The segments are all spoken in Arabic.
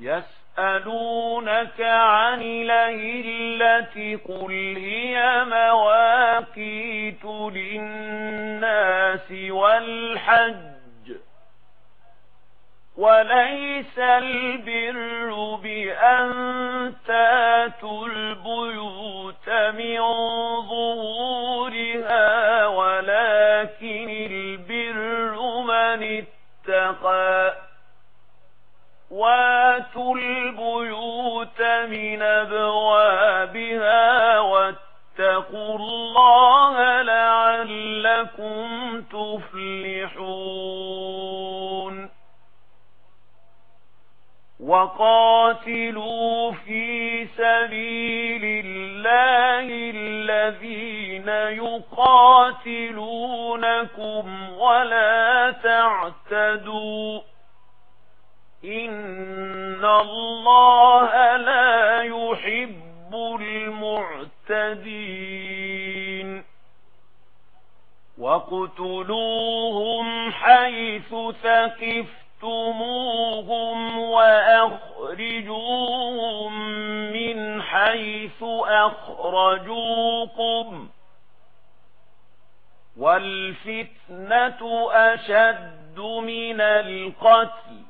يسألونك عن الهلة قل هي مواقيت للناس والحج وليس البر بأن من أبوابها واتقوا الله لعلكم تفلحون وقاتلوا في سبيل الله الذين يقاتلونكم ولا تعتدوا إن الله لا يحب المعتدين وقتلوهم حيث ثقفتموهم وأخرجوهم من حيث أخرجوكم والفتنة أشد من القتل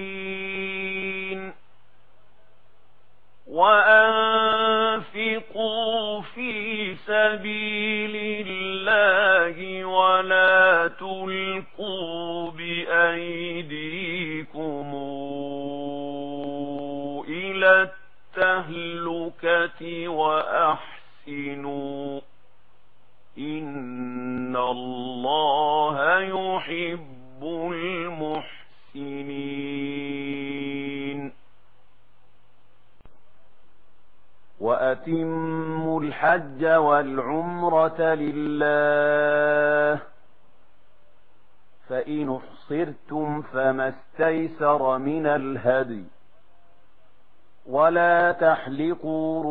الْمُبِينِ وَأَنفِقُوا فِي سَبِيلِ اللَّهِ وَلَا تُلْقُوا بِأَيْدِيكُمْ إِلَى التَّهْلُكَةِ وَأَحْسِنُوا إِنَّ اللَّهَ يُحِبُّ الْمُحْسِنِينَ وأتموا الحج والعمرة لله فإن احصرتم فما استيسر من الهدي ولا تحلقوا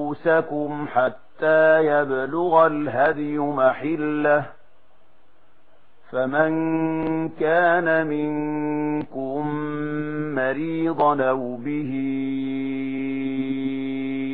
رؤوسكم حتى يبلغ الهدي محله فمن كان منكم مريضا أو به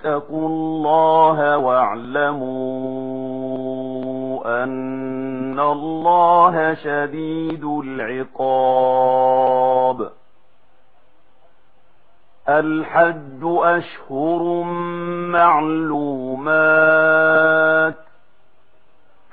اتقوا الله واعلموا أن الله شديد العقاب. الحج أشهر معلومات.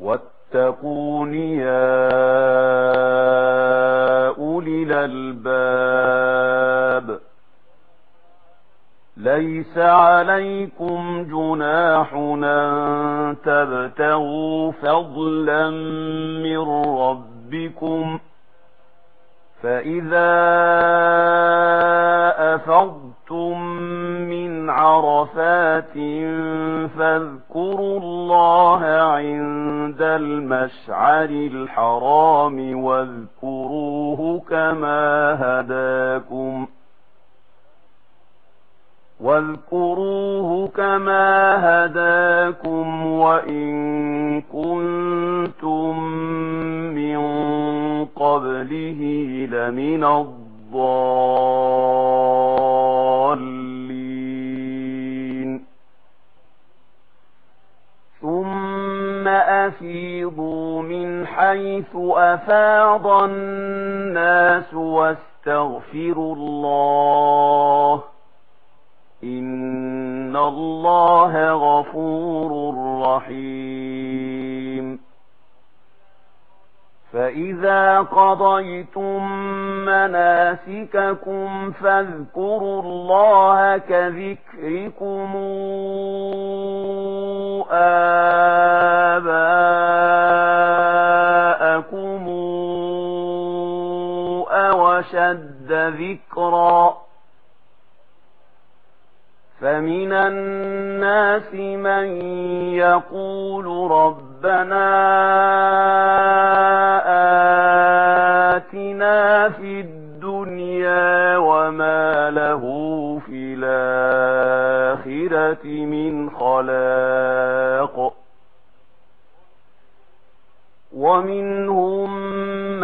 واتقون يا أولي الباب ليس عليكم جناح أن تبتغوا فضلا من ربكم فإذا أفضتم من عرفات فاذكروا الله عندكم المشعر الحرام واذكروه كما هداكم واذكروه كما هداكم وإن كنتم من قبله لمن الضالين حيث أفاض الناس واستغفروا الله إن الله غفور رحيم. فإذا قضيتم مناسككم فاذكروا الله كذكركم آبا وأشد ذكرا فمن الناس من يقول ربنا آتنا في الدنيا وما له في الآخرة من خلاق ومنهم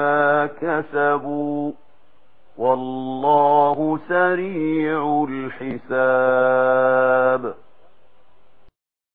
بما كسبوا والله سريع الحساب